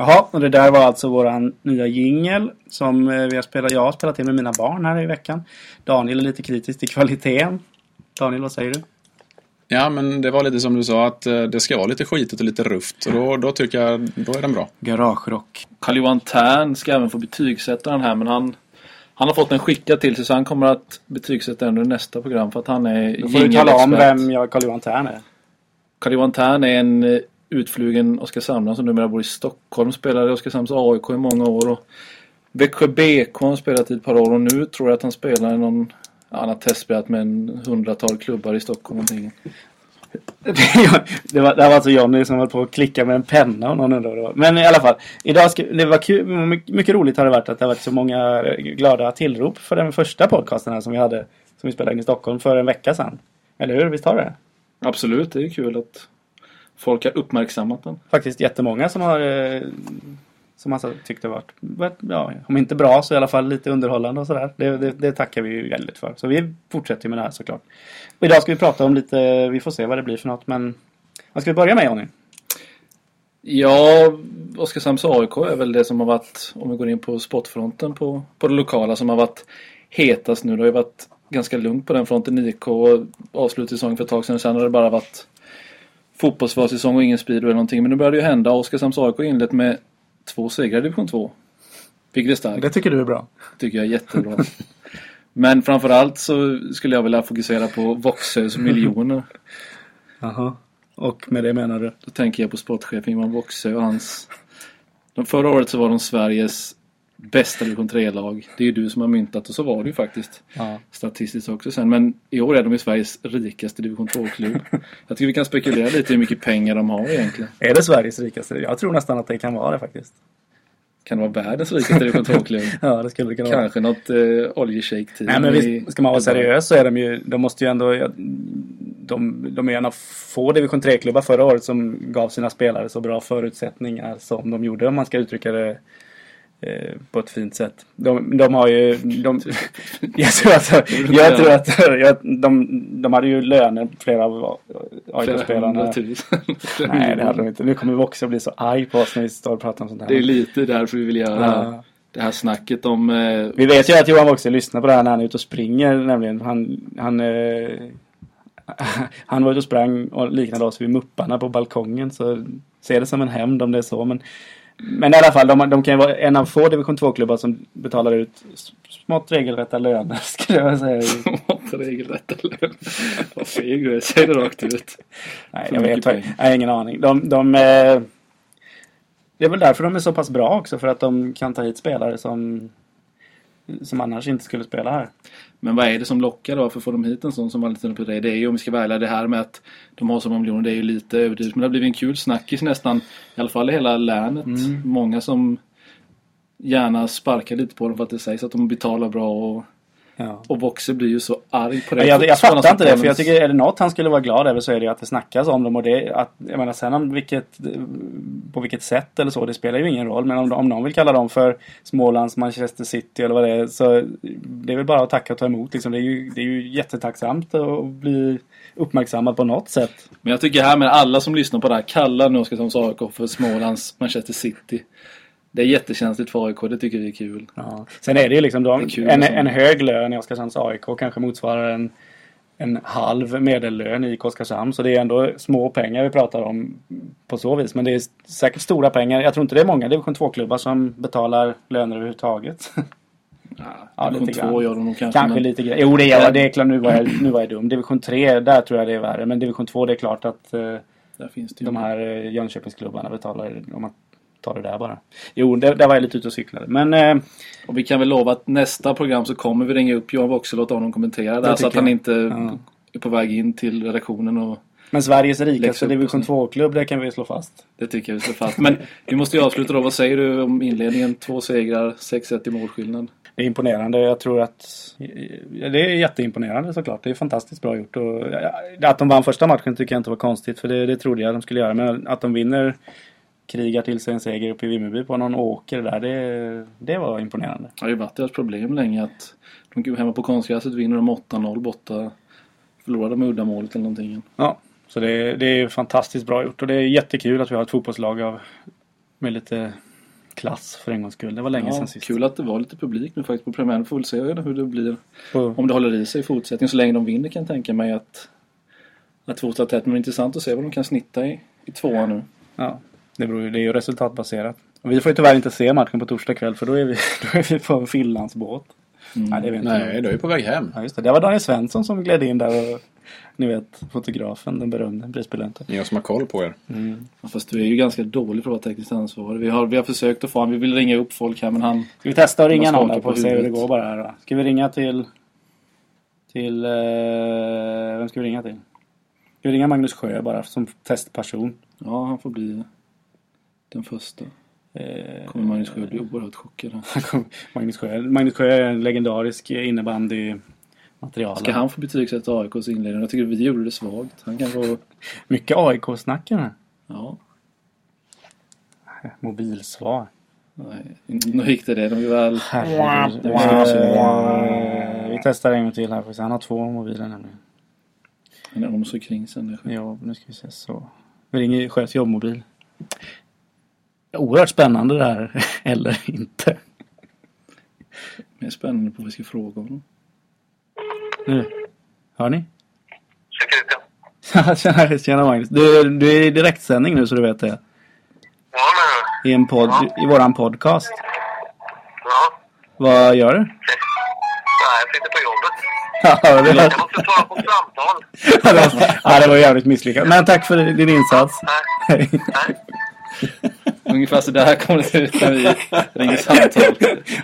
Jaha, och det där var alltså våran nya jingel som eh, vi har spelat, jag har spelat in med mina barn här i veckan. Daniel är lite kritisk till kvaliteten. Daniel, vad säger du? Ja, men det var lite som du sa att eh, det ska vara lite skitigt och lite rufft. Och då, då tycker jag, då är den bra. Garagerock. Carl-Johan Tern ska även få betygsätta den här men han han har fått den skickad till sig så han kommer att betygsätta den under nästa program för att han är Då får du tala om jingelexpert. vem jag Carl-Johan Tern är. Carl-Johan Tern är en eh, utflugen Oskarshamnare som numera bor i Stockholm. Spelade i Oskarshamns AIK i många år. Och Växjö BK har han spelat i ett par år och nu tror jag att han spelar i någon... har testspelat med en hundratal klubbar i Stockholm. Någonting. det, var, det var alltså Johnny som höll på att klicka med en penna och någon undrar vad det var. Men i alla fall. Idag ska, det var kul, mycket, mycket roligt har det varit att det har varit så många glada tillrop för den första podcasten här som vi hade. Som vi spelade in i Stockholm för en vecka sedan. Eller hur? Visst har det? Absolut, det är kul att folk har uppmärksammat den. Faktiskt jättemånga som har eh, som alltså tyckte det varit, ja, om inte bra så i alla fall lite underhållande och sådär. Det, det, det tackar vi ju väldigt för. Så vi fortsätter med det här såklart. Och idag ska vi prata om lite, vi får se vad det blir för något men vad ska vi börja med Jonny? Ja, Oskarshamns AIK är väl det som har varit, om vi går in på sportfronten på, på det lokala, som har varit hetast nu. Det har ju varit ganska lugnt på den fronten. IK avslutade säsongen för ett tag sedan. Sen har det bara varit fotbollsförsäsong och ingen speed eller någonting. Men nu börjar det ju hända. Oskarshamns AIK har inlett med två segrar i division 2. Vilket är starkt. Det tycker du är bra. tycker jag är jättebra. Men framförallt så skulle jag vilja fokusera på Voxös miljoner. Jaha. Och med det menar du? Då tänker jag på sportchef Ingvar Voxö och hans... De förra året så var de Sveriges bästa division 3-lag. Det är ju du som har myntat och så var det ju faktiskt. Ja. Statistiskt också sen. Men i år är de ju Sveriges rikaste division 2-klubb. Jag tycker vi kan spekulera lite hur mycket pengar de har egentligen. Är det Sveriges rikaste? Jag tror nästan att det kan vara det faktiskt. Kan det vara världens rikaste division 2-klubb? Ja, det skulle det kunna vara. Kanske något eh, oljeshake-team. Nej men visst, ska man vara seriös så är de ju, de måste ju ändå, de, de är en av få division 3-klubbar förra året som gav sina spelare så bra förutsättningar som de gjorde om man ska uttrycka det eh, på ett fint sätt. De, de har ju, de, jag tror att, jag tror att jag, de, de hade ju löner, flera av AIK-spelarna. Nej det hade de inte. Nu kommer vi också bli så arg på oss när vi står och pratar om sånt här. Det är lite därför vi vill göra Ja. det här snacket om... Eh, Vi vet ju att Johan också lyssnar på det här när han är ute och springer nämligen. Han, han, eh, han var ute och sprang och liknade oss vid mupparna på balkongen. Så se det som en hämnd om det är så. Men, men i alla fall, de, de kan ju vara en av få division 2-klubbar som betalar ut smått regelrätta löner skulle jag säga. regelrätta lön. Vad feg du är. Säg det rakt ut. Nej, jag vet. Jag har ingen aning. De, de, eh, det är väl därför de är så pass bra också. För att de kan ta hit spelare som, som annars inte skulle spela här. Men vad är det som lockar då? Varför får de hit en sån som lite på det? Är ju om vi ska ärliga, det här med att de har så många miljoner, det är ju lite överdrivet. Men det har blivit en kul snackis nästan, i alla fall i hela länet. Mm. Många som gärna sparkar lite på dem för att det sägs att de betalar bra och, Ja. och Voxer blir ju så arg på det. Jag, jag fattar inte det, för jag tycker är det något han skulle vara glad över så är det att det snackas om dem och det att, jag menar sen om vilket, på vilket sätt eller så, det spelar ju ingen roll. Men om, om någon vill kalla dem för Smålands Manchester City eller vad det är så det är väl bara att tacka och ta emot liksom. Det är ju, det är ju jättetacksamt att bli uppmärksammad på något sätt. Men jag tycker här med alla som lyssnar på det här, kalla nu Oskarshamns AIK för Smålands Manchester City. Det är jättekänsligt för AIK, det tycker vi är kul. Ja. Sen är det ju liksom de, kul en, liksom. en hög lön i Oskarshamns AIK kanske motsvarar en, en halv medellön i Oskarshamn. Så det är ändå små pengar vi pratar om på så vis. Men det är säkert stora pengar. Jag tror inte det är många division 2-klubbar som betalar löner överhuvudtaget. Ja, Ja, division lite 2 grann. gör de nog kanske. Kanske men lite grann. Jo, det är, det är klart. Nu var, jag, nu var jag dum. Division 3, där tror jag det är värre. Men division 2, det är klart att eh, de här eh, Jönköpingsklubbarna betalar om man tar det där bara. Jo, det, där var jag lite ute och cyklade. Men eh, Och vi kan väl lova att nästa program så kommer vi ringa upp Johan Voxel och låta honom kommentera det här, så att han inte Ja. är på väg in till redaktionen och Men Sveriges rikaste division och så. 2-klubb, det kan vi slå fast. det tycker jag vi slår fast. Men vi måste ju avsluta då. Vad säger du om inledningen? Två segrar, 6-1 i målskillnad. Det är imponerande. Jag tror att... Det är jätteimponerande såklart. Det är fantastiskt bra gjort. Och, att de vann första matchen tycker jag inte var konstigt. För det, det trodde jag de skulle göra. Men att de vinner, krigar till sig en seger uppe i Vimmerby på någon åker där. Det, det var imponerande. Det har ju varit deras problem länge att de går hemma på konstgräset vinner de 8-0 borta. Förlorar de uddamålet eller någonting. Ja, så det, det är fantastiskt bra gjort. Och det är jättekul att vi har ett fotbollslag av, med lite klass för en gångs skull. Det var länge Ja, sedan sist. kul att det var lite publik nu faktiskt på premiären. Får väl se hur det blir. På, Om det håller i sig i fortsättningen. Så länge de vinner kan jag tänka mig att, att fortsätta tätt. Men det är intressant att se vad de kan snitta i, i tvåan nu. ja, det, beror, ju- det är ju resultatbaserat. Och vi får ju tyvärr inte se matchen på torsdag kväll för då är vi, då är vi på en Finlandsbåt. Nej, det vet jag Nej, du är på väg hem. Ja, just det. Det var Daniel Svensson som gled in där och ni vet, fotografen, den berömde prisbelönte. Ni som har koll på er. Ja, fast du är ju ganska dålig för att vara tekniskt ansvarig. Vi har, vi har försökt att få honom. Vi vill ringa upp folk här men han... Ska vi testa att ringa någon där på på se hur det går bara här då? Ska vi ringa till... Till... Eh, vem ska vi ringa till? Ska vi ringa Magnus Sjö bara som testperson? Ja, han får bli den första. Eh, Kommer Magnus Sjö bli oerhört chockad. Magnus Sjö. Magnus Sjö är en legendarisk innebandymaterial. Ska han få betygsätta AIKs inledning? Jag tycker vi gjorde det svagt. Han kan få... Mycket AIK-snack här. Ja. Mobilsvar. Nej, nu gick det det. De är väl... Vi testar en gång till här. Han har två mobiler nämligen. Han är om så kring sen. Ja, nu ska vi se så. Vi ringer Sjös jobbmobil. Oerhört spännande det här. Eller inte. mer spännande på vad vi ska fråga honom. Nu. Hör ni? Tjena, tjena, Magnus. Du, du är i direktsändning nu så du vet det. Ja, men, I en podd, i våran podcast. ja. Vad gör du? Nej, jag sitter på jobbet. Ja, det Jag var, måste svara på samtal. ja, det var jävligt misslyckat. Men tack för din insats. Nej, Hej. nej. Ungefär så där kommer det se ut när vi ringer samtal.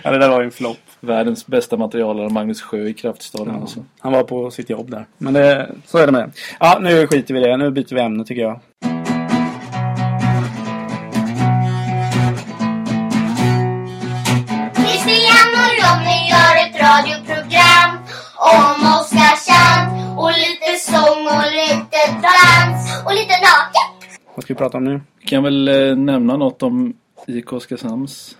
Ja, det där var ju en flopp. Världens bästa material är Magnus Sjö i Kraftstaden. Alltså. Han var på sitt jobb där. Men det, så är det med det. Ja, nu skiter vi i det. Nu byter vi ämne tycker jag. Christian och Ronny gör ett radioprogram om Oskarshamn och lite sång och lite dans och lite naket. Vad ska vi prata om nu? Kan väl eh, nämna något om IK Oskarshamns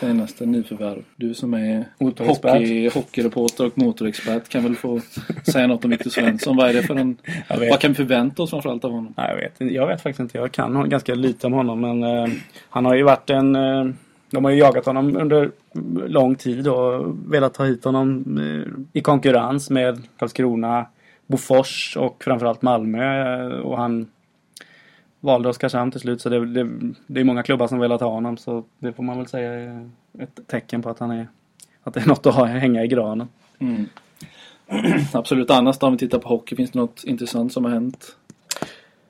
senaste nyförvärv. Du som är hockey, hockeyreporter och motorexpert kan väl få säga något om Victor Svensson. Vad är det för en... Vad kan vi förvänta oss framförallt av honom? Nej, jag vet. Jag vet faktiskt inte. Jag kan ganska lite om honom. Men eh, han har ju varit en... Eh, de har ju jagat honom under lång tid och velat ta hit honom eh, i konkurrens med Karlskrona, Bofors och framförallt Malmö. Eh, och han valde Oskarshamn till slut. Så det, det, det är många klubbar som velat ha honom. Så det får man väl säga är ett tecken på att han är... Att det är något att ha, hänga i granen. Mm. Absolut. Annars då om vi tittar på hockey. Finns det något intressant som har hänt?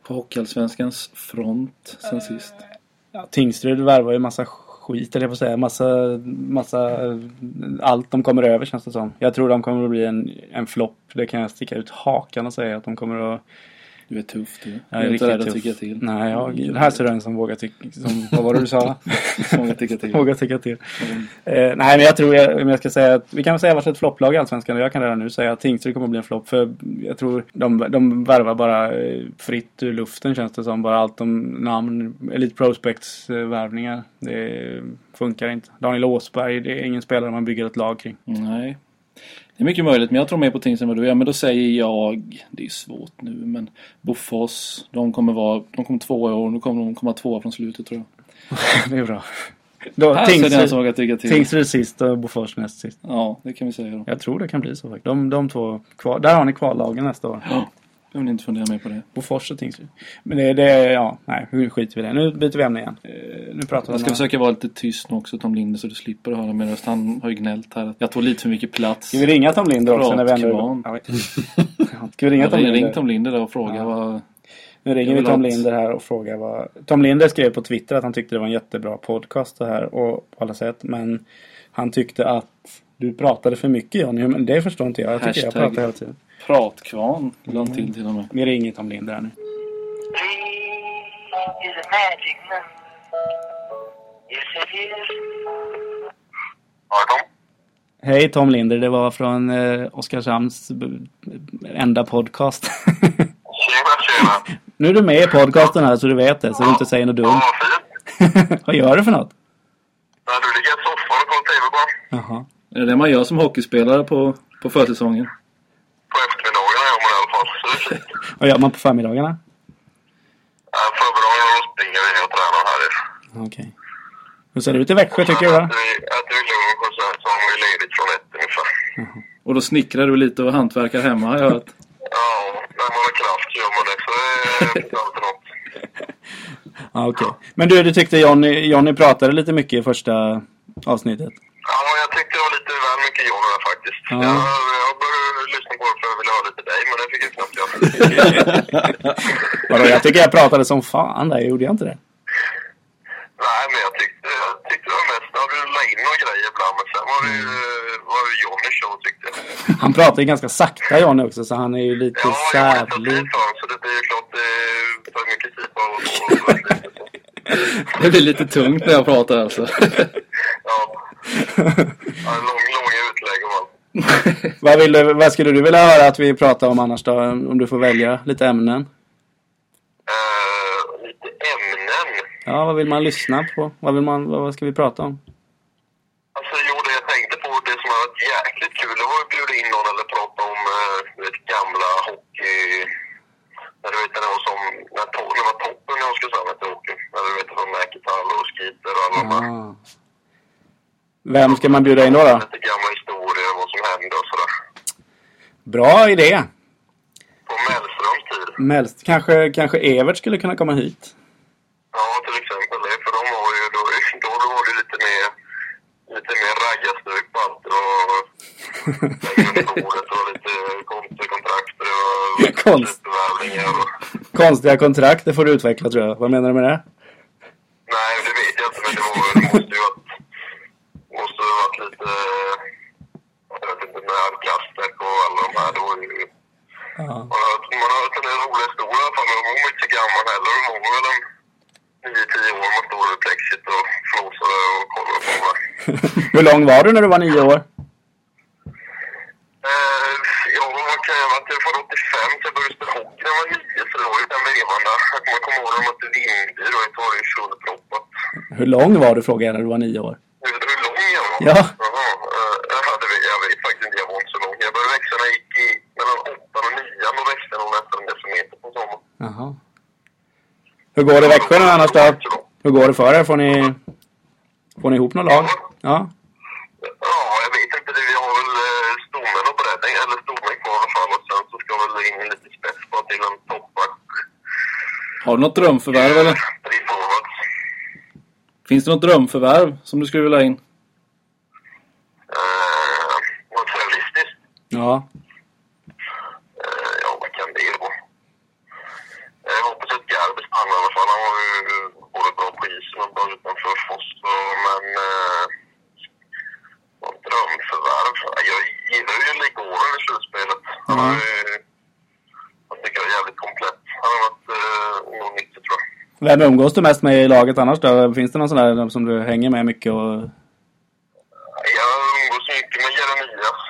På Hockeyallsvenskans front sen sist. Ja, Tingsryd värvar ju massa skit, eller jag får säga. Massa, massa... Allt de kommer över känns det som. Jag tror de kommer att bli en, en flopp. Det kan jag sticka ut hakan och säga att de kommer att... Du är tuff du. Jag är inte rädd att tycka till. Nej, jag, här ser du en som vågar tycka... Som, vad var det du sa? Många tycker till. vågar tycka till. Eh, nej, men jag tror, jag, om jag ska säga att vi kan väl säga vart ett flopplag i Allsvenskan. Jag kan redan nu säga att Tingsryd kommer att bli en flopp. För jag tror de, de värvar bara eh, fritt ur luften känns det som. Bara allt om namn, Elite Prospects eh, värvningar. Det funkar inte. Daniel Åsberg, det är ingen spelare man bygger ett lag kring. Nej. Det är mycket möjligt, men jag tror mer på Tingsryd än vad du gör. Men då säger jag, det är svårt nu, men Bofors, de kommer vara, de kommer tvåa i år. Nu kommer de komma tvåa från slutet tror jag. det är bra. Då, Här ser ni en som Tingsryd, tycka till. Tingsryd sist och Bofors näst sist. Ja, det kan vi säga då. Jag tror det kan bli så faktiskt. De, de två kvar. Där har ni kvallagen nästa år. Ja. Jag vill inte fundera mer på det. Bofors och Tingsryd. Men det, det, ja, nej, nu skiter vi i det. Nu byter vi ämne igen. Eh, nu pratar vi Jag ska försöka vara lite tyst nu också Tom Linder så du slipper höra min röst. Han har ju gnällt här. Jag tog lite för mycket plats. Ska vi ringa Tom Linder också när vi ändå... Ja, Ska vi ringa Jag Tom ring, ring Linder? Tom Linder där och fråga Ja. vad... Nu ringer Jag vi Tom Linder här och frågar vad... Tom Linder skrev på Twitter att han tyckte det var en jättebra podcast det här och på alla sätt. Men han tyckte att du pratade för mycket Johnny. Men det förstår inte jag. Jag tycker jag Hashtag. pratar hela tiden. Pratkvarn la han till till och med. Vi ringer Tom Linder här nu. Ja. Hej Tom Linder, det var från eh, Oskarshamns b- enda podcast. Tjena, tjena. nu är du med i podcasten här så du vet det, så du inte säger något Ja, dumt. vad fint. vad gör du för något? Ja, du ligger i soffan och kollar TV bara. Jaha. Är det det man gör som hockeyspelare på, på försäsongen? På eftermiddagarna gör man i alla fall. Vad gör man på förmiddagarna? Ja, Förmiddagarna då springer vi och tränar här. Okej. Hur ser det ut i Växjö tycker du då? Att vi, att vi är lugn och sen så har vi ledigt från ett ungefär. Och då snickrar du lite och hantverkar hemma har jag hört. Ja, när man har kraft så gör man det. Så det är alltid något. Ja, okej. Men du, du tyckte Johnny, Johnny pratade lite mycket i första avsnittet? Ja, jag tyckte det var lite där faktiskt. Ja. Jag, jag började lyssna på det för jag ville höra lite dig, men det fick jag knappt göra. Vadå, jag tycker jag pratade som fan där, gjorde jag inte det? Nej, men jag tyckte, jag tyckte det var mest... Ja, du la in några grejer ibland, men sen var det ju var det Johnny show tyckte jag. Han pratar ju ganska sakta Johnny också, så han är ju lite Ja, för honom, så det blir ju klart det tar mycket tid på och så. Det blir lite tungt när jag pratar alltså. Ja. Ja lång, långa utlägg och allt. Vad, vill du, vad skulle du vilja höra att vi pratar om annars då? Om du får välja lite ämnen? Eh, lite ämnen. Ja, vad vill man lyssna på? Vad, vill man, vad, vad ska vi prata om? Alltså, jo, det jag tänkte på, det som har varit jäkligt kul, det var att bjuda in någon eller prata om eh, du vet, gamla hockey... När du vet, när det var som... När, to, när det var toppen i Oskarshamn. När du vet, var Mäkitalo och Skeeter och alla de här. Vem ska man bjuda in då? då? Lite gamla historier, vad som hände och sådär. Bra idé! På Mellströms tid. Melst, kanske, kanske Evert skulle kunna komma hit? Ja, till exempel det. För de var ju... Då, då var det lite mer... Lite mer raggarstug på allt. Och längre bordet och lite konstiga kontrakt och Konst. och... Konstiga kontrakt, det får du utveckla tror jag. Vad menar du med det? Nej, det vet jag inte, men det, var, det måste ju varit... Måste ha varit lite... Jag vet inte, med Alcastek och alla de här. Det var ju... Ja. Man har, man har hört en del roliga historier i alla fall. Man var inte så gammal heller. Man var väl en 9-10 år. Man stod över plexit och flåsade och kollade på mig. Hur lång var du när du var nio år? Eh, ja, vad kan jag ha varit? Jag var 85 så jag började spela hockey när jag var 9. Så det var ju den vevan där. Jag kommer ihåg när de mötte Vimby. Då var det fullproppat. Hur lång var du frågade jag när du var nio år? Hur lång jag var? Ja. Jaha, eh, jag, hade, jag vet faktiskt inte, jag var inte så lång. Jag började växa när jag gick i mellan 8 och 9. Då växte jag nog nästan en decimeter på sommaren. Jaha. Hur går det i Växjö nu annars då? Hur går det för er? Får ni, får ni ihop något lag? Ja. Ja, jag vet inte. Vi har väl eh, stommen och breddning, eller stommen kvar i alla fall. Och sen så ska väl in lite spets på till en toppback. Har du något drömförvärv eller? Finns det något drömförvärv som du skulle vilja ha in? Eh, något realistiskt. Ja. Eh, ja, vad kan det vara? Eh, Jag hoppas att Garbi stannar i alla fall. Han var ju bra utanför oss. så- Men... Eh, någon drömförvärv? Jag gillar ju Legoren i slutspelet. Han har ju... Jag tycker det är jävligt komplett. Han har varit eh, nog nyttig tror jag. Vem umgås du mest med i laget annars då? Finns det någon sån där som du hänger med mycket och... Jag umgås mycket med Jeremias,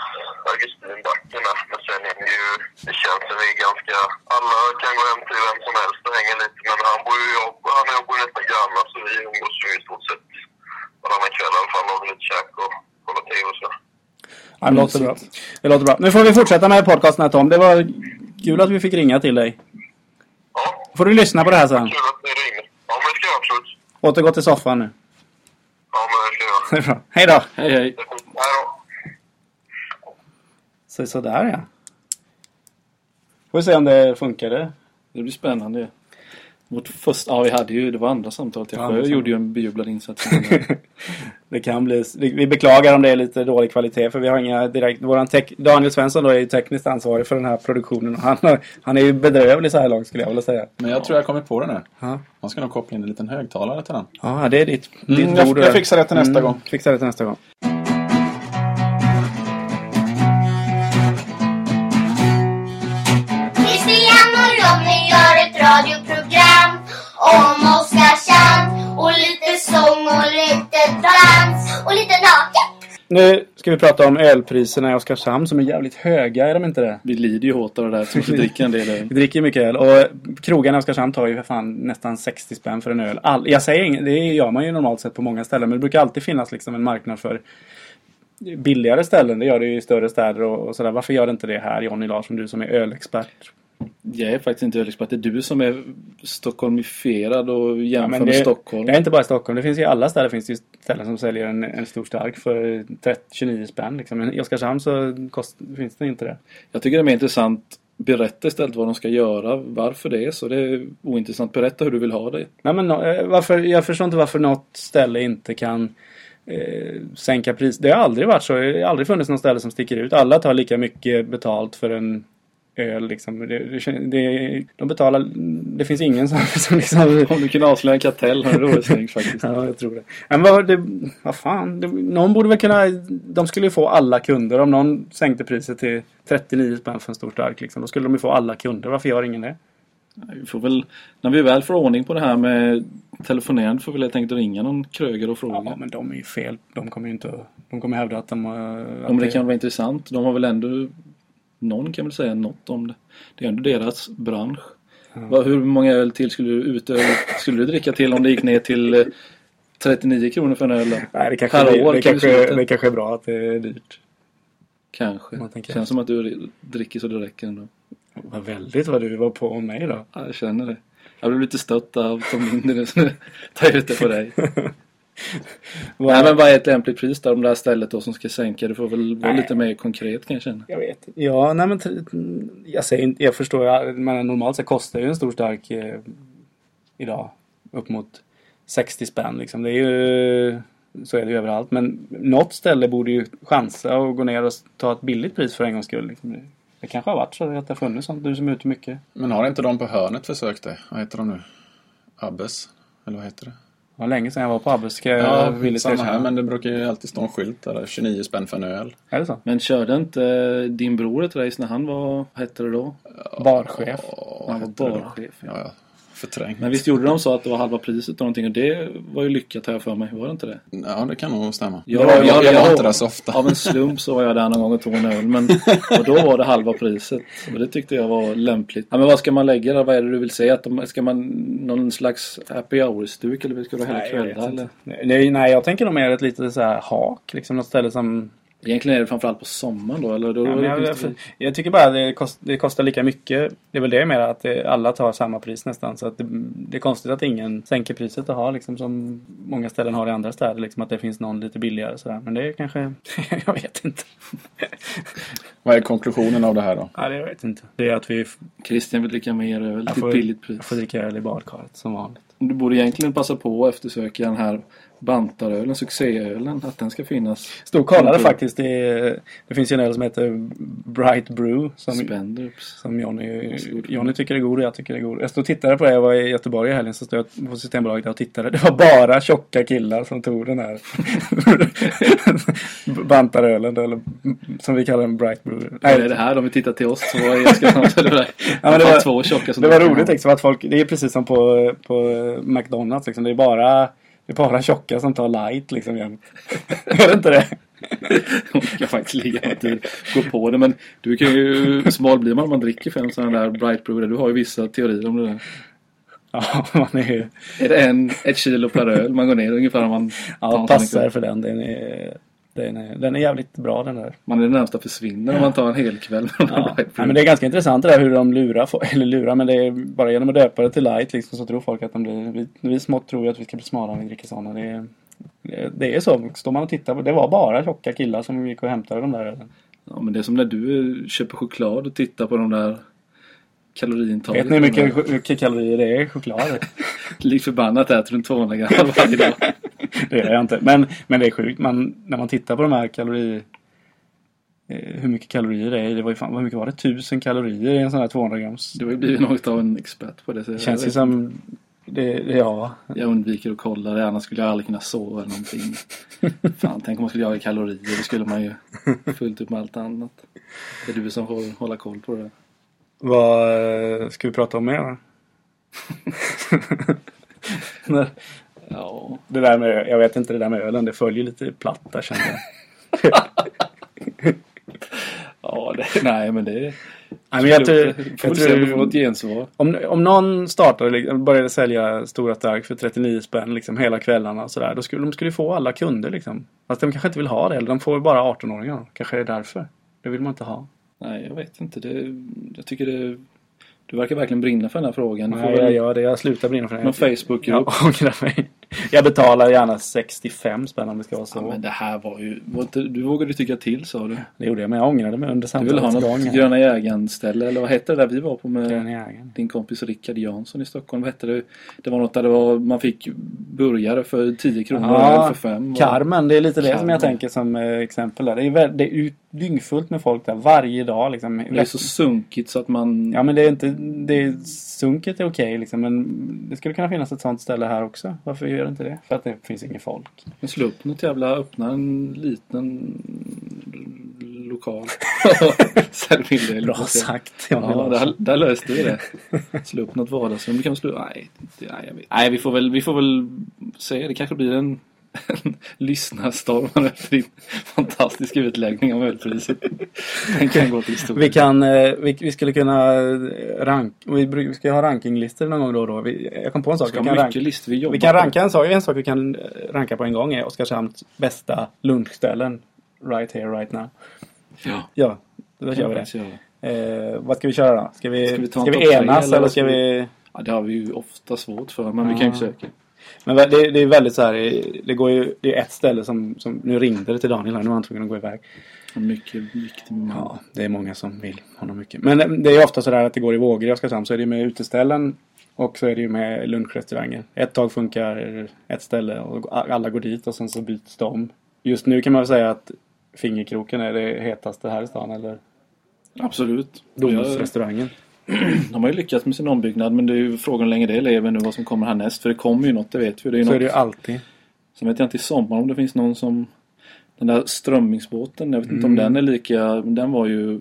Augustin Backen där. Men sen är det känns som vi är ganska, alla kan gå hem till vem som helst och hänga lite. Men han bor ju, han och jag bor nästan grannar så vi umgås ju i stort sett varannan kväll i alla fall. Har lite käk och kollar tv och så. Ja, det låter bra. Det låter bra. Nu får vi fortsätta med podcasten här Tom. Det var kul att vi fick ringa till dig. Ja, Får du lyssna på det här sen. kul att ni ringde. Ja, men det ska jag absolut. Återgå till soffan nu. Ja, men det ska jag. Det är bra. Hej då! Hej hej. Hej då. Så, sådär ja. Får vi se om det funkade. Det blir spännande. Vårt första, ja vi hade ju, det var andra samtalet. Jag andra gjorde ju en bejublad insats. det kan bli... Vi beklagar om det är lite dålig kvalitet för vi har inga direkt... Våran tech, Daniel Svensson då är ju tekniskt ansvarig för den här produktionen. Och han, han är ju bedrövlig så här långt skulle jag vilja säga. Men jag tror jag kommer på det nu. Ja, Man ska nog koppla in en liten högtalare till den. ja det är ditt, ditt Mm, jag, jag fixar det till nästa gång. Fixar det till nästa gång. Radioprogram om Oskarshamn och lite sång och lite dans och lite naket. Nu ska vi prata om ölpriserna i Oskarshamn som är jävligt höga, är de inte det? Vi lider ju hårt av det där som vi dricker en del. Vi dricker mycket öl och krogarna i Oskarshamn tar ju för fan nästan 60 spänn för en öl. All, jag säger inget, det gör man ju normalt sett på många ställen men det brukar alltid finnas liksom en marknad för billigare ställen. Det gör det ju i större städer och, och sådär. Varför gör det inte det här Jonny Larsson, du som är ölexpert? Jag är faktiskt inte ölexpert. Det är du som är stockholmifierad och jämför men med det, Stockholm. det är inte bara i Stockholm. Det finns i alla städer finns det ju ställen som säljer en, en stor stark för 30, 29 spänn. Liksom. Men i Oskarshamn så kost, finns det inte det. Jag tycker det är mer intressant. Berätta istället vad de ska göra, varför det är så. Det är ointressant. Berätta hur du vill ha det. Nej, men, eh, varför, jag förstår inte varför något ställe inte kan eh, sänka pris. Det har aldrig varit så. Det har aldrig funnits något ställe som sticker ut. Alla tar lika mycket betalt för en öl. Liksom. Det, det, det, de betalar... Det finns ingen som, som liksom... Om du kunde avslöja en kartell har varit snyggt faktiskt. Ja, jag tror det. Men vad, det, vad fan. Det, någon borde väl kunna... De skulle ju få alla kunder. Om någon sänkte priset till 39 spänn för en stor stark. Liksom, då skulle de ju få alla kunder. Varför gör ingen det? Vi får väl, när vi väl får ordning på det här med telefonerande får vi helt enkelt ringa någon krögare och fråga. Ja, men de är ju fel. De kommer ju inte... De kommer hävda att de... Att Om det kan vara intressant. De har väl ändå någon kan väl säga något om det. Det är ändå deras bransch. Vad, hur många öl till skulle du, utöver, skulle du dricka till om det gick ner till eh, 39 kronor för en öl? då? Nej, det kanske, Per det, år det, vi kanske, det kanske är bra att det är dyrt. Kanske. Känns som att du dricker så det räcker ändå. Vad väldigt vad du var på om mig då. Ja, jag känner det. Jag blev lite stött av Tom Linder nu så nu tar jag ut det på dig. Nej men vad är ett lämpligt pris där om det här stället då som ska sänka? Det får väl vara Nej. lite mer konkret kan jag. Jag vet inte. Ja, nej men jag säger inte, jag förstår ju, men normalt sett kostar ju en stor stark eh, idag upp mot 60 spänn liksom. Det är ju, så är det ju överallt. Men något ställe borde ju chansa och gå ner och ta ett billigt pris för en gångs skull. Liksom. Det kanske har varit så att det har funnits sånt, du som är ute mycket. Men har inte de på hörnet försökt det? Vad heter de nu? Abbes? Eller vad heter det? Det var länge sedan jag var på Abbes, ska jag Ja, villigt samma här. Men det brukar ju alltid stå en skylt där. 29 spänn för en öl. Är det så? Men körde inte din bror ett race när han var, vad hette det då? Barchef. Åh, Han var barchef. Ja, ja. Förträngt. Men visst gjorde de så att det var halva priset och någonting och det var ju lyckat har jag för mig, var det inte det? Ja, det kan nog stämma. Ja, jag, jag, ja, jag var inte där så ofta. Av en slump så var jag där någon gång och tog en öl men, och då var det halva priset. Och det tyckte jag var lämpligt. Ja, men vad ska man lägga där? Vad är det du vill säga? Att de, ska man någon slags happy hour-stuk eller ska du ha hela jag kvällar? Nej, nej, jag tänker nog mer ett litet så här hak. Liksom något ställe som Egentligen är det framförallt på sommaren då eller? Då Ja, jag, jag, jag tycker bara att det, kost, det kostar lika mycket. Det är väl det mer att det, alla tar samma pris nästan. Så att det, det är konstigt att ingen sänker priset och har liksom som många ställen har i andra städer. Liksom att det finns någon lite billigare sådär. Men det är kanske... jag vet inte. Vad är konklusionen av det här då? Nej, det vet inte. Det är att vi Christian vill dricka mer öl Jag till ett billigt pris. får dricka öl i badkaret som vanligt. Du borde egentligen passa på att eftersöka den här bantarölen, succéölen, att den ska finnas. Stod och kollade faktiskt. Det, det finns ju en öl som heter Bright Brew. Som, Spendrups. Som Johnny. Johnny tycker är god och jag tycker är god. Jag stod och tittade på det. Jag var i Göteborg i helgen så stod jag på Systembolaget där och tittade. Det var bara tjocka killar som tog den här bantarölen. Eller som vi kallar den Bright Brew. Nej, det är det här. De vill titta till oss. Så jag ska snart det där. Ja, men det var- två tjocka som Det var roligt liksom att folk, det är precis som på, på McDonalds liksom. Det är bara, det är bara tjocka som tar light liksom jämt. är det inte det? De ska faktiskt ligga på tid. Gå på det. Men du kan ju... Smal blir man om man dricker fem sådana där Bright Brew. Du har ju vissa teorier om det där. Ja, man är ju, Är det en, ett kilo per öl man går ner ungefär om man ja, passar för den. Den är, den är, den är jävligt bra den där. Man är det närmsta försvinner om man tar en hel kväll med Ja. Ja, men det är ganska intressant det där hur de lurar, fo- eller lurar, men det är bara genom att döpa det till light liksom, så tror folk att de blir, vi, vi smått tror ju att vi ska bli smala om vi dricker sådana. Det, är- det, är så, står man och tittar på, det var bara tjocka killar som gick och hämtade de där. Ja, men det är som när du köper choklad och tittar på de där kaloriintaget. Vet ni hur mycket, hur mycket kalorier det är i choklad? Lik förbannat äter du en 200 gram varje dag. Det gör jag inte. Men, men det är sjukt. Man, när man tittar på de här kalorier... Eh, hur mycket kalorier det är. Det var ju fan, vad mycket var det? Tusen kalorier i en sån här 200 grams. Du har ju blivit något av en expert på det. Så känns ju som... Det, det, ja. Jag undviker att kolla det, annars skulle jag aldrig kunna sova eller någonting. Fan, tänk om man skulle jaga kalorier. Det skulle man ju fullt upp med allt annat. Det är du som får hålla koll på det. Vad eh, ska vi prata om mer Ja, det där med, jag vet inte, det där med ölen, det följer lite platt där känner jag. ja det, nej men det... Nej, men jag, tror, jag tror, gensvar. om, om någon startade, började sälja stora stark för 39 spänn liksom, hela kvällarna och sådär. Då skulle de skulle få alla kunder liksom. Fast de kanske inte vill ha det. Eller de får bara 18-åringar. Kanske är det därför. Det vill man inte ha. Nej, jag vet inte. Det, jag tycker det Du verkar verkligen brinna för den här frågan. Du Nej, jag gör det. Jag slutar brinna för det. någon Facebookgrupp. Ångrar mig. Jag betalar gärna 65 spänn om det ska vara så. Ja, men det här var ju... Du vågade tycka till sa du. Det gjorde jag, men jag ångrade mig under Du ville ha samtalets gång. något. Gröna jägaren-ställe eller vad hette det där vi var på med din kompis Rickard Jansson i Stockholm? Vad hette det? Det var något där det var, man fick burgare för 10 kronor Ja, eller för 5. Carmen, det är lite det som Carmen. jag tänker som eh, exempel där. Det är, det är dyngfullt med folk där varje dag liksom. Det är så sunkigt så att man... Ja men det är inte, det är, sunket är okej liksom men det skulle kunna finnas ett sånt ställe här också. Varför gör det inte det? För att det finns ingen folk. Men slå upp något jävla, öppna en liten lokal. Sälj Bra sagt. Ja, där, där löste vi det. Slå upp något vardagsrum. Det kan slå... Nej, nej, jag vet. nej vi, får väl, vi får väl se. Det kanske blir en, en lyssnarstorm efter din fantastiska utläggning om ölpriset. Den kan gå till historien. Vi kan, eh, vi, vi skulle kunna rank, vi, vi ska ha rankinglistor någon gång då och då. Vi, jag kom på en sak. Ska Vi kan, rank, vi vi kan ranka en sak. En sak vi kan eh, ranka på en gång är Oskarshamns bästa lunchställen. Right here, right now. Ja, Ja, då kör vi det. Eh, vad ska vi köra då? Ska vi, Ska vi ska vi enas eller ska vi... Ja, det har vi ju ofta svårt för, men vi kan ju försöka. Men det, det är väldigt så här, det går ju, det är ett ställe som, som nu ringde det till Daniel här, nu var han tvungen att gå iväg. Mycket viktig man. Ja, det är många som vill honom mycket. Men det- det är ofta så där att det går i vågor i Oskarshamn. Så är det med uteställen och så är det ju med lunchrestauranger. Ett tag funkar ett ställe och alla går dit och sen så byts de. Just nu kan man väl säga att Fingerkroken är det hetaste här i stan eller Absolut. Domusrestaurangen. De har ju lyckats med sin ombyggnad men det är ju frågan hur länge det lever nu vad som kommer härnäst. För det kommer ju något, det vet vi. Det är ju Så något. är det ju alltid. Sen vet jag inte i sommar om det finns någon som... Den där strömmingsbåten, jag vet inte om Mm. den är lika... Den var ju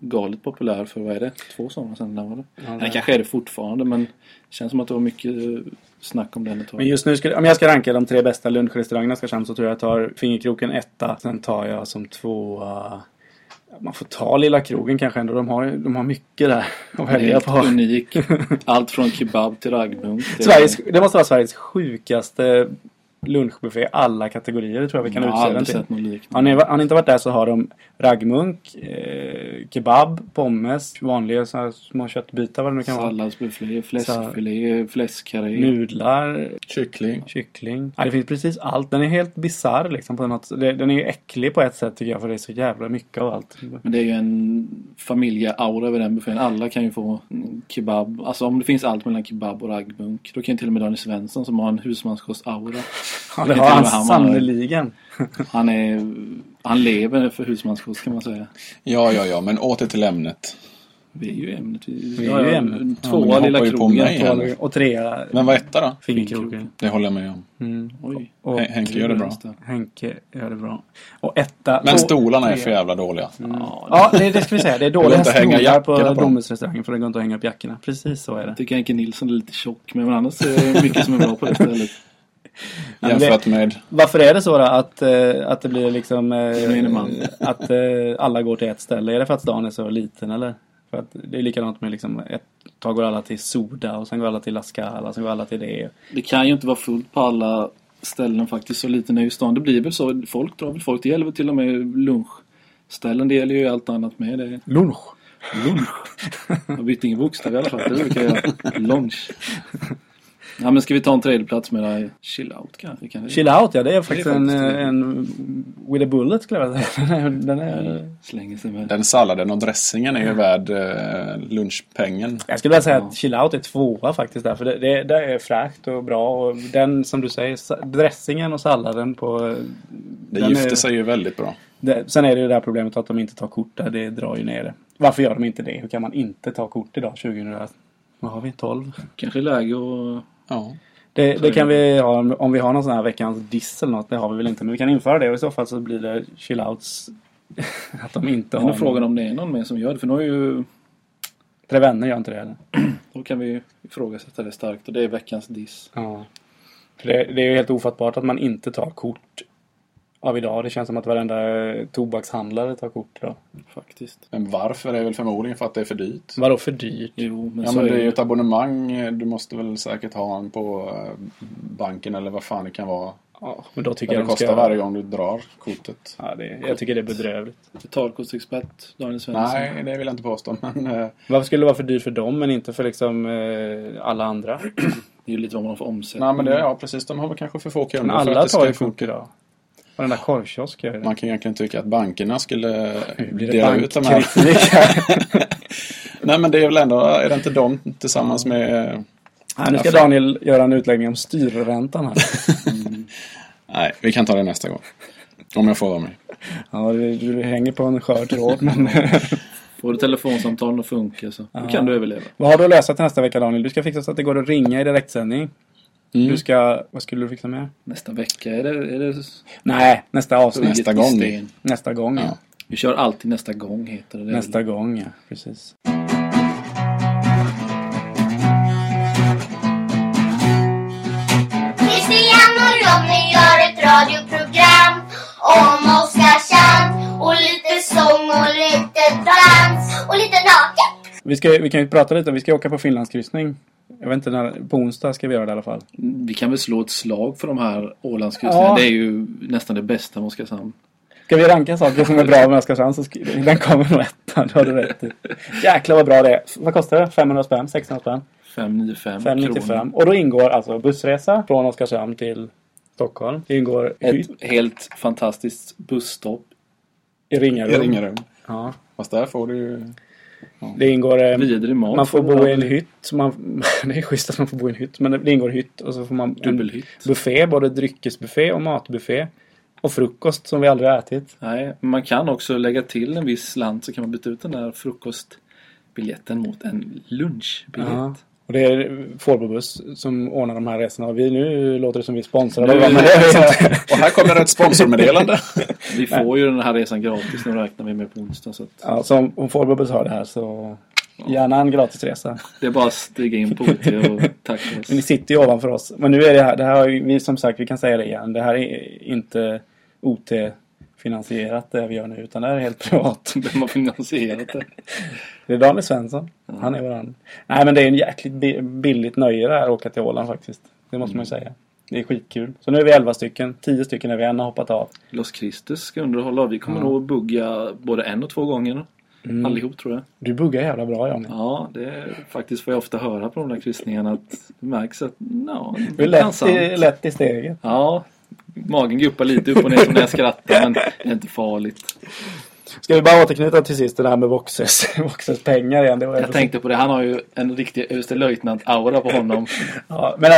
galet populär för, vad är det? Två somrar sedan den var det. Ja, Den kanske är det fortfarande men det känns som att det var mycket eh, snack om den ett tag. Men just nu, skulle, om jag ska ranka de tre bästa lunchrestaurangerna i Oskarshamn så tror jag jag tar Fingerkroken etta. Sen tar jag som tvåa... Man får ta Lilla Krogen kanske ändå. De har, de har mycket där att välja på. unik. Allt från kebab till raggmunk. Sveriges, det måste vara Sveriges sjukaste lunchbuffé. Alla kategorier det tror jag vi kan har utse den till. sett något Har liknande. ni, har ni inte varit där så har de raggmunk, eh, kebab, pommes, vanliga så här små köttbitar vad det nu kan vara. Salladsbuffé, fläskfilé, fläskkarré. Nudlar, Kyckling. kyckling. Ja, det finns precis allt. Den är helt bisarr liksom på något Den är ju äcklig på ett sätt tycker jag för det är så jävla mycket av allt. Men det är ju en familjeaura över den buffén. Alla kan ju få kebab. Alltså om det finns allt mellan kebab och raggmunk. Då kan ju till och med Daniel Svensson som har en husmanskost-aura. Ja, det har och han han sannerligen. Han är... Han lever för husmanskost kan man säga. Ja, ja, ja, men åter till ämnet. Vi är ju ämnet. Vi, Vi är ju ämnet. Ja, Tvåa ni Lilla krogen. Och trea Men vad etta då? Fingerkroken. Det håller jag med om. Mm. Oj. Och Hen- Henke gör det bra. Henke gör det bra. Och etta. Men stolarna är tre. för jävla dåliga. Ja, Ja, det, det ska vi säga. Det är dåliga inte att hänga stolar på på. Domusrestaurangen för det går inte att hänga upp jackorna. Precis så är det. Jag tycker Henke Nilsson är lite tjock. Men annars är det mycket som är bra på det stället. Jämfört med... Varför är det så då att, eh, att det blir liksom eh, att eh, alla går till ett ställe? Är det för att stan är så liten eller? För att det är likadant med liksom ett tag går alla till Soda och sen går alla till La Scala sen går alla till det. Det kan ju inte vara fullt på alla ställen faktiskt. Så liten är ju stan. Det blir väl så. Folk drar väl folk. Det gäller väl till och med lunchställen. Det gäller ju allt annat med. Det. Lunch! Lunch. Jag bytte ingen bokstav i alla fall. Det brukar jag göra. Lunch. Ja men ska vi ta en tredje plats med dig? Chill out kanske? Kan det? Chill out ja, det är faktiskt, en, faktiskt eh, en with a bullet skulle jag säga. Den är, är, Slänger sig med. Den salladen och dressingen är ju värd eh, lunchpengen. jag skulle vilja säga att chill out är tvåa faktiskt där. För det, det, det är fräscht och bra. Och den som du säger, dressingen och salladen på... eh, Det den gifter är- sig ju väldigt bra. Det, sen är det ju det här problemet att de inte tar kort där. Det drar ju ner det. Varför gör de inte det? Hur kan man inte ta kort idag 2000? Vad har vi? 12? Kanske läge och... Ja. Det, det kan vi ha om- om vi har någon sån här veckans diss eller något. Det har vi väl inte. Men vi kan införa det och i så fall så blir det chillouts. att de inte har är frågan om det är någon mer som gör det. För nu har ju... Tre vänner gör inte det heller. Då kan vi ifrågasätta det starkt. Och det är veckans diss. Ja. För det, det är ju helt ofattbart att man inte tar kort. Av idag. Det känns som att varenda eh, tobakshandlare tar kort idag. Faktiskt. Men varför är väl förmodligen för att det är för dyrt. Vadå för dyrt? Jo, men Ja så men det är ju det. ett abonnemang. Du måste väl säkert ha en på eh, banken eller vad fan det kan vara. Ja, men då tycker det jag de kostar ska... varje gång du drar kortet. Ja, det, jag tycker det är bedrövligt. Betalkortsexpert Daniel Svensson. Nej, det vill jag inte påstå. Men eh, Varför skulle det vara för dyrt för dem men inte för liksom alla andra? Det är ju lite vad man har för omsättning. nej, men det, ja, precis. De har väl kanske för få Men kunder för att alla det tar ju kort idag. Varenda korvkiosk gör det. Man kan egentligen tycka att bankerna skulle blir det dela ut de här. Nej men det är väl ändå, är det inte de tillsammans med... Nej, nu ska Daniel göra en utläggning om styrräntan här. Nej, vi kan ta det nästa gång. Om jag får vara med. Ja, du, du hänger på en skör tråd men... Får du telefonsamtalen att funka så då kan du överleva. Vad har du att lösa till nästa vecka Daniel? Du ska fixa så att det går att ringa i direktsändning. Du ska... Vad skulle du fixa med? Nästa vecka är det... Är det Nej, nästa avsnitt. Nästa gång. Nästa gång ja. Ja. Vi kör alltid nästa gång heter det. Nästa gång ja, precis. Christian och Ronny gör ett radioprogram om Oskarshamn Vi, ska, vi kan ju prata lite, vi ska åka på Finlandskryssning. Jag vet inte när, på onsdag ska vi göra det i alla fall. Vi kan väl slå ett slag för de här Ålandskryssningarna. Ja. Det är ju nästan det bästa med Oskarshamn. Ska vi ranka saker som är bra med Oskarshamn så den kommer nog etta. Det har du rätt i. Jäklar vad bra det är. Vad kostar det? 500 spänn? 600 spänn? 595 595. Och då ingår alltså bussresa från Oskarshamn till Stockholm. Det ingår hytt Ett helt fantastiskt busstopp. i Ringarum. I Ringarum. Ja. Fast där får du ju... Det ingår... Eh, Vidrig mat. man får bo i en hytt. Man, det är schysst att man får bo i en hytt. Men det ingår hytt och så får man en Dubbelhytt. buffé. Både dryckesbuffé och matbuffé. Och frukost som vi aldrig har ätit. Nej, men man kan också lägga till en viss slant så kan man byta ut den där frukostbiljetten mot en lunchbiljett. Och det är Fårbobuss som ordnar de här resorna. Och vi, nu låter det som vi sponsrar Nu- dem. Men det är. Och här kommer ett sponsormeddelande. Vi får ju den här resan gratis nu räknar vi med på onsdag. Så att Ja, så om, om Fårbobuss hör det här så gärna en gratisresa. det är bara att stiga in på OT och tacka oss. Men ni sitter ju ovanför oss. Men nu är det här, det här vi som sagt, vi kan säga det igen. Det här är inte OT-finansierat det vi gör nu. Utan det är helt privat. Vem har finansierat det? Det är Daniel Svensson. Han är våran. Nej men det är en jäkligt bi- billigt nöje det här att åka till Åland faktiskt. Det måste man ju säga. Det är skitkul. Så nu är vi 11 stycken. 10 stycken är vi. En har hoppat av. Los Christus ska underhålla. Vi kommer nog bugga både en och två gånger. Mm. Allihop tror jag. Du buggar jävla bra Johnny. Ja, det är faktiskt vad jag ofta höra på de där kryssningarna. Att det märks att no, Du är lätt i, lätt i steget. Ja, magen guppar lite upp och ner när jag skrattar. Men det är inte farligt. Ska vi bara återknyta till sist det här med Voxes, Voxes pengar igen. Det var Jag tänkte på det. Han har ju en riktig överstelöjtnant-aura på honom. Ja, men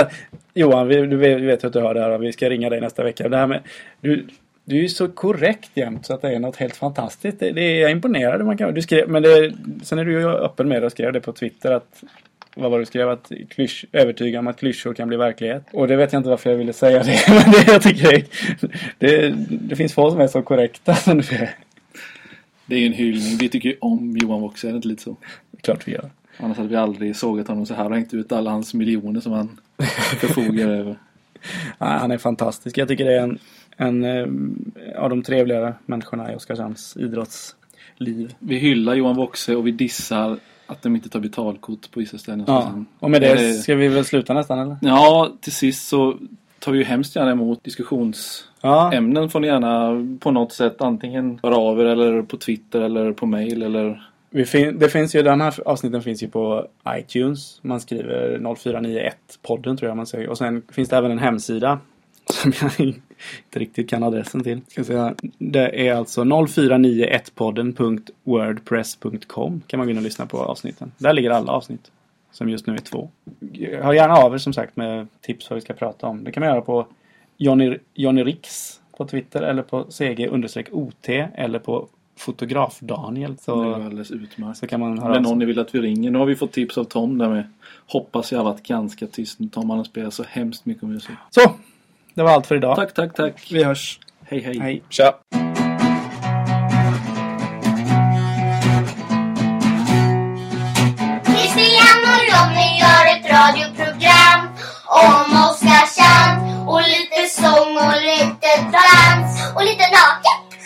Johan, vi, du vet, att du hör det här vi ska ringa dig nästa vecka. Det här med, du, du är ju så korrekt jämt så att det är något helt fantastiskt. Det, det är jag imponerad. Man kan, du skrev, men det, sen är du ju öppen med det och skrev det på Twitter att vad var det du skrev? Att klysch, övertyga om att klyschor kan bli verklighet. Och det vet jag inte varför jag ville säga det. Men det, jag tycker det, det, det finns få som är så korrekta som du är. Det är ju en hyllning. Vi tycker ju om Johan Vox, är det inte lite så? Klart vi gör. Annars hade vi aldrig sågat honom så här och hängt ut alla hans miljoner som han förfogar över. Nej, han är fantastisk. Jag tycker det är en, en eh, av de trevligare människorna i Oskarshamns idrottsliv. Vi hyllar Johan Voxe och vi dissar att de inte tar betalkort på vissa ställen. Ja, och med det ska vi väl sluta nästan eller? Ja, till sist så tar vi ju hemskt gärna emot diskussionsämnen. Ja, får ni gärna på något sätt antingen höra av er eller på Twitter eller på mail eller fin- det finns ju, de här avsnitten finns ju på iTunes. Man skriver 0491-podden tror jag man säger. Och sen finns det även en hemsida som jag inte riktigt kan adressen till. Ska säga. Det är alltså 0491podden.wordpress.com kan man gå in och lyssna på avsnitten. Där ligger alla avsnitt. Som just nu är två. Hör gärna av er som sagt med tips vad vi ska prata om. Det kan man göra på Johnny, Johnny Rix på Twitter eller på CG-OT eller på Fotograf-Daniel. det är Så, så kan man höra sig. någon ni vill att vi ringer. Nu har vi fått tips av Tom där med. Hoppas jag har varit ganska tyst. Tom han har spelat så hemskt mycket musik. Så! Det var allt för idag. Tack, tack, tack. Vi hörs. Hej, hej. hej. Tja. Christian och Ronny gör ett radioprogram om